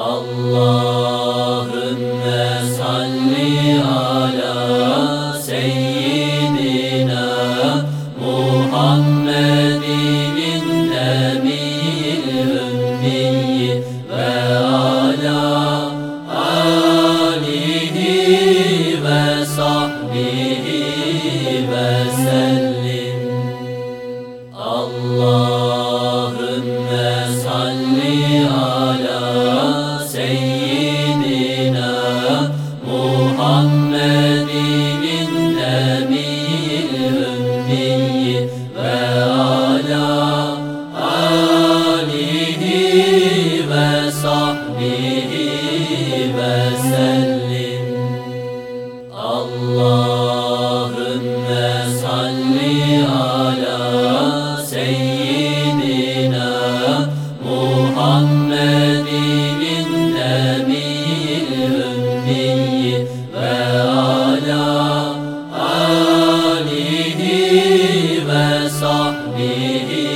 Allahümme salli ala seyyidina Muhammedin nebiyil ümmiyi ve ala alihi ve sahbihi ve sellim. Allahümme salli ala sahbihi ve sellim Allahümme salli ala seyyidina ve ala alihi ve sahbihi